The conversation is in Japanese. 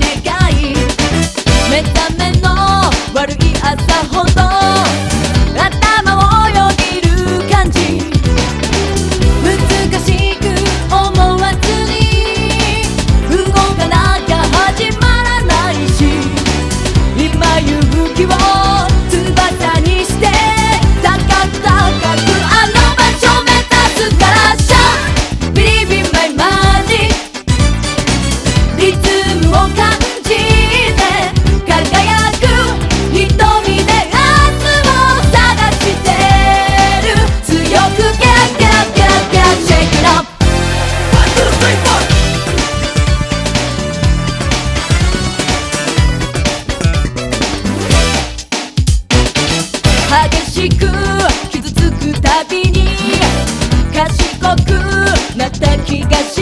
願い。目覚めの悪い朝ほどつも感じて輝く瞳で明日を探してる。強くャッャッャッャッシェイッ激しく傷つくたびに賢くなった気がし